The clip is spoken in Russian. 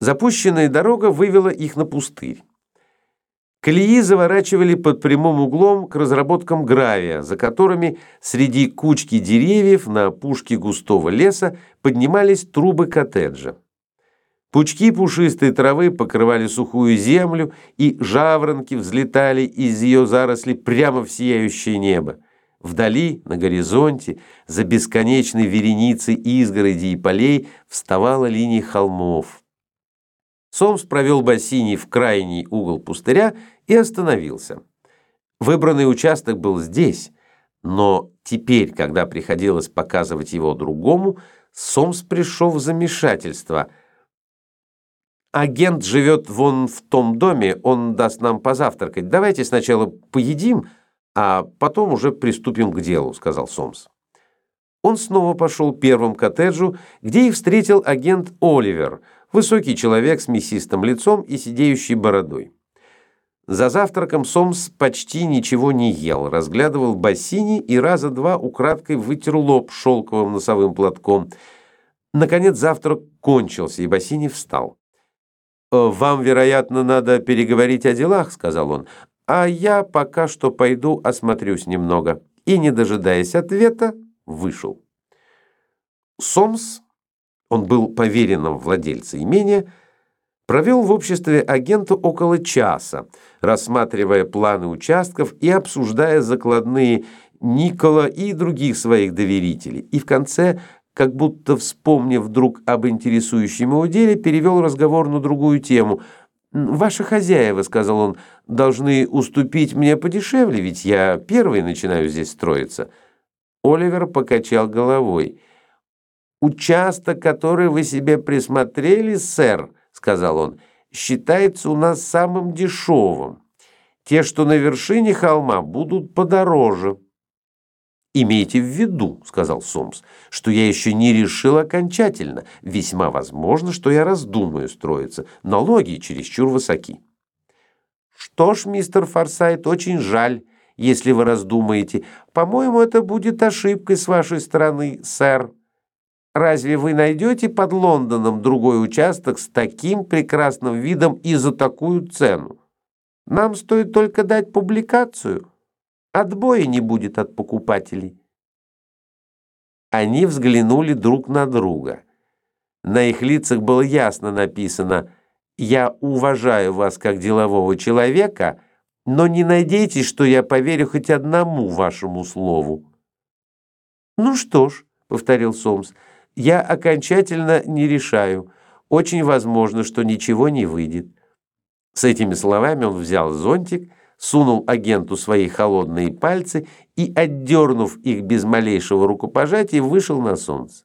Запущенная дорога вывела их на пустырь. Колеи заворачивали под прямым углом к разработкам гравия, за которыми среди кучки деревьев на опушке густого леса поднимались трубы коттеджа. Пучки пушистой травы покрывали сухую землю, и жаворонки взлетали из ее зарослей прямо в сияющее небо. Вдали, на горизонте, за бесконечной вереницей изгородей и полей вставала линия холмов. Сомс провел Бассини в крайний угол пустыря и остановился. Выбранный участок был здесь, но теперь, когда приходилось показывать его другому, Сомс пришел в замешательство. «Агент живет вон в том доме, он даст нам позавтракать. Давайте сначала поедим, а потом уже приступим к делу», — сказал Сомс. Он снова пошел первым коттеджу, где их встретил агент Оливер — Высокий человек с мясистым лицом и сидеющей бородой. За завтраком Сомс почти ничего не ел, разглядывал бассейни и раза два украдкой вытер лоб шелковым носовым платком. Наконец завтрак кончился, и бассейни встал. «Э, «Вам, вероятно, надо переговорить о делах», — сказал он, «а я пока что пойду осмотрюсь немного». И, не дожидаясь ответа, вышел. Сомс он был поверенным владельца имения, провел в обществе агента около часа, рассматривая планы участков и обсуждая закладные Никола и других своих доверителей. И в конце, как будто вспомнив вдруг об интересующем его деле, перевел разговор на другую тему. «Ваши хозяева, — сказал он, — должны уступить мне подешевле, ведь я первый начинаю здесь строиться». Оливер покачал головой. «Участок, который вы себе присмотрели, сэр, — сказал он, — считается у нас самым дешевым. Те, что на вершине холма, будут подороже». «Имейте в виду, — сказал Сомс, — что я еще не решил окончательно. Весьма возможно, что я раздумаю строиться. Налоги чересчур высоки». «Что ж, мистер Форсайт, очень жаль, если вы раздумаете. По-моему, это будет ошибкой с вашей стороны, сэр». Разве вы найдете под Лондоном другой участок с таким прекрасным видом и за такую цену? Нам стоит только дать публикацию. Отбоя не будет от покупателей. Они взглянули друг на друга. На их лицах было ясно написано «Я уважаю вас как делового человека, но не надейтесь, что я поверю хоть одному вашему слову». «Ну что ж», — повторил Сомс, — я окончательно не решаю. Очень возможно, что ничего не выйдет. С этими словами он взял зонтик, сунул агенту свои холодные пальцы и, отдернув их без малейшего рукопожатия, вышел на солнце.